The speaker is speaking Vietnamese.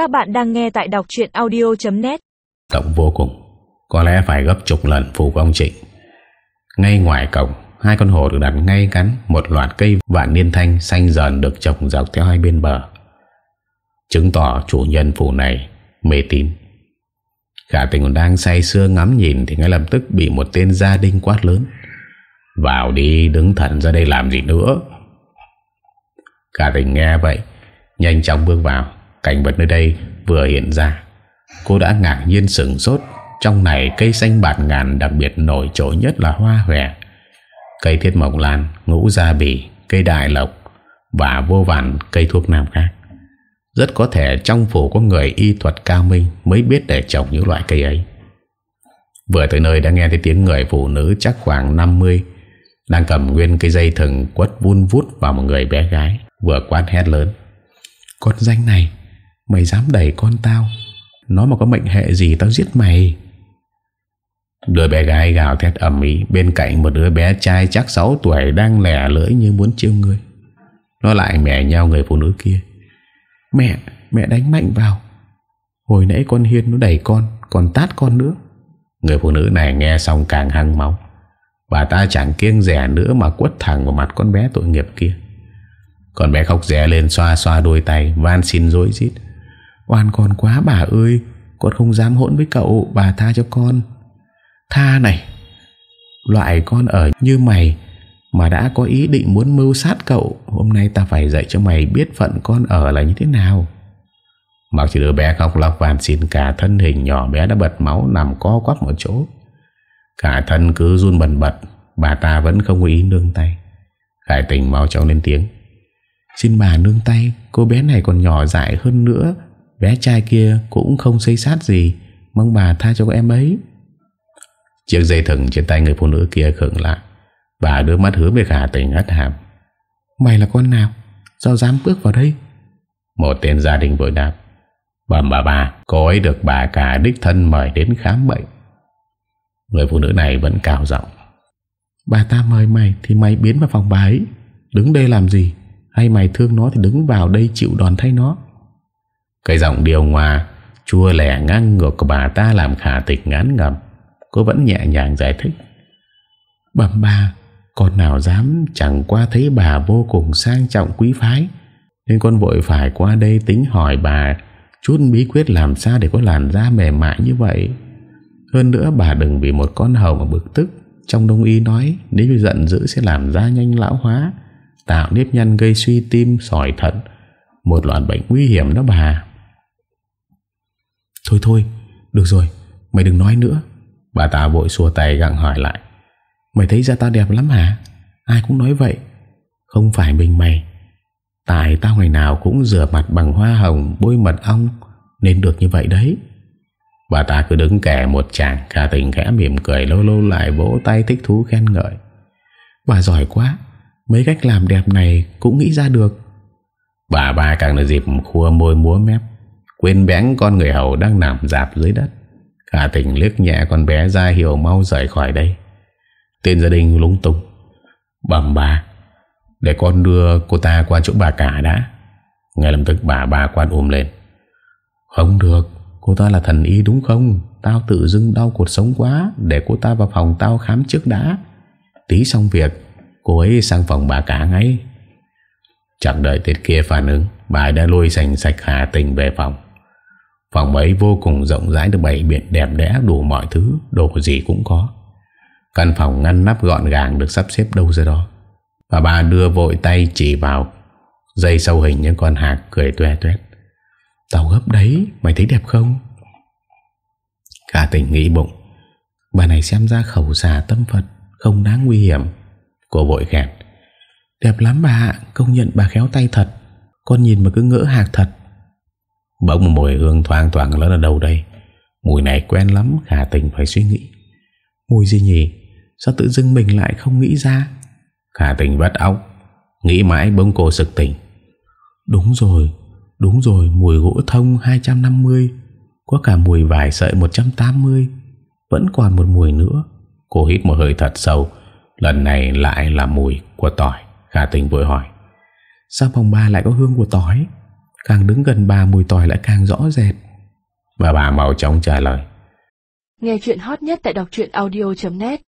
Các bạn đang nghe tại đọc chuyện audio.net Động vô cùng. Có lẽ phải gấp chục lần phù của ông Trịnh Ngay ngoài cổng, Hai con hồ được đặt ngay cắn Một loạt cây vạn niên thanh xanh dần Được trồng dọc theo hai bên bờ. Chứng tỏ chủ nhân phủ này Mê tín. Khả tình còn đang say sưa ngắm nhìn Thì ngay lập tức bị một tên gia đình quát lớn. Vào đi, đứng thần ra đây làm gì nữa? Khả tình nghe vậy, Nhanh chóng bước vào. Cảnh vật nơi đây vừa hiện ra. Cô đã ngạc nhiên sửng sốt. Trong này cây xanh bạt ngàn đặc biệt nổi trội nhất là hoa hòe. Cây thiết mộc lan, ngũ gia bì, cây đại lộc Và vô vàn cây thuốc nam khác. Rất có thể trong phủ có người y thuật cao minh Mới biết để trồng những loại cây ấy. Vừa tới nơi đã nghe thấy tiếng người phụ nữ chắc khoảng 50 Đang cầm nguyên cây dây thừng quất vun vút vào một người bé gái Vừa quát hét lớn. Con danh này Mày dám đẩy con tao. Nó mà có mệnh hệ gì tao giết mày? Đứa bé gái gào thét ẩm ý Bên cạnh một đứa bé trai chắc 6 tuổi Đang lẻ lưỡi như muốn chiêu người Nó lại mẹ nhau người phụ nữ kia. Mẹ, mẹ đánh mạnh vào. Hồi nãy con Hiên nó đẩy con Còn tát con nữa. Người phụ nữ này nghe xong càng hăng máu. Bà ta chẳng kiêng rẻ nữa Mà quất thẳng vào mặt con bé tội nghiệp kia. Con bé khóc rẻ lên xoa xoa đôi tay Van xin dối rít. Oan con quá bà ơi, Con không dám hỗn với cậu, Bà tha cho con. Tha này, Loại con ở như mày Mà đã có ý định muốn mưu sát cậu, Hôm nay ta phải dạy cho mày biết phận con ở là như thế nào. Mặc chỉ đứa bé khóc lóc van xin, cả thân hình nhỏ bé đã bật máu nằm co quắp một chỗ. Cả thân cứ run bần bật, Bà ta vẫn không có ý nương tay. Khải tình mau chóng lên tiếng. Xin bà nương tay, Cô bé này còn nhỏ dại hơn nữa Bé trai kia cũng không xây sát gì Mong bà tha cho em ấy. Chiếc dây thừng trên tay người phụ nữ kia khựng lại. Bà đưa mắt hướng về khả tình hất hàm. Mày là con nào? Sao dám bước vào đây? Một tên gia đình vội đáp. Bầm bà bà Cô ấy được bà cả đích thân mời đến khám bệnh. Người phụ nữ này vẫn cào giọng. Bà ta mời mày Thì mày biến vào phòng bà ấy. Đứng đây làm gì? Hay mày thương nó thì đứng vào đây chịu đòn thay nó cái giọng điều hòa Chua lẻ ngang ngược của bà ta Làm khả tịch ngán ngầm Cô vẫn nhẹ nhàng giải thích. Bầm bà, Con nào dám chẳng qua thấy bà vô cùng sang trọng quý phái, Nên con vội phải qua đây tính hỏi bà Chút bí quyết làm sao để có làn da mềm mại như vậy. Hơn nữa bà đừng vì một con hầu mà bực tức. Trong đông y nói, Nếu như giận dữ sẽ làm da nhanh lão hóa, Tạo nếp nhăn gây suy tim, Sỏi thận. Một loạt bệnh nguy hiểm đó bà. Thôi thôi, Được rồi, Mày đừng nói nữa. Bà ta vội xua tay gặng hỏi lại. Mày thấy da tao đẹp lắm hả? Ai cũng nói vậy. Không phải mình mày. Tại tao ngày nào cũng rửa mặt bằng hoa hồng, Bôi mật ong, Nên được như vậy đấy. Bà ta cứ đứng kẻ một chàng Khả tình khẽ mỉm cười, lâu lâu lại vỗ tay thích thú khen ngợi. Bà giỏi quá, Mấy cách làm đẹp này cũng nghĩ ra được. Bà ba càng là dịp khua môi múa mép Quên bén con người hầu đang nằm dạp dưới đất. Khả tình liếc nhẹ con bé ra hiểu mau rời khỏi đây. Tên gia đình lúng tung Bẩm bà, Để con đưa cô ta qua chỗ bà cả đã. Ngay lập tức bà bà quan ôm lên. Không được, Cô ta là thần y đúng không? Tao tự dưng đau cuộc sống quá, Để cô ta vào phòng tao khám trước đã. Tí xong việc, Cô ấy sang phòng bà cả ngay. Chẳng đợi tiết kia phản ứng, Bà đã lôi sành sạch Hà Tình về phòng. Phòng ấy vô cùng rộng rãi được bày biện đẹp đẽ đủ mọi thứ, đồ gì cũng có. Căn phòng ngăn nắp gọn gàng được sắp xếp đâu ra đó. Và bà đưa vội tay chỉ vào dây sâu hình những con hạc cười tuè tuét. Tàu gấp đấy, mày thấy đẹp không? Cả tỉnh nghĩ bụng. Bà này xem ra khẩu xà tâm Phật, không đáng nguy hiểm. Cô vội khen. Đẹp lắm bà, công nhận bà khéo tay thật. Con nhìn mà cứ ngỡ hạc thật. Bỗng một mùi hương thoang thoảng lớn ở đâu đây? Mùi này quen lắm, Khả tình phải suy nghĩ. Mùi gì nhỉ? Sao tự dưng mình lại không nghĩ ra? Khả tình bắt óc, Nghĩ mãi bỗng cô sực tỉnh. Đúng rồi Đúng rồi, mùi gỗ thông 250 Có cả mùi vải sợi 180 Vẫn còn một mùi nữa. Cô hít một hơi thật sâu, Lần này lại là mùi của tỏi, Khả tình vội hỏi. Sao phòng ba lại có hương của tỏi? Càng đứng gần bà mùi tỏi lại càng rõ rệt. Và bà màu chóng trả lời. Nghe chuyện hot nhất tại đọc audio.net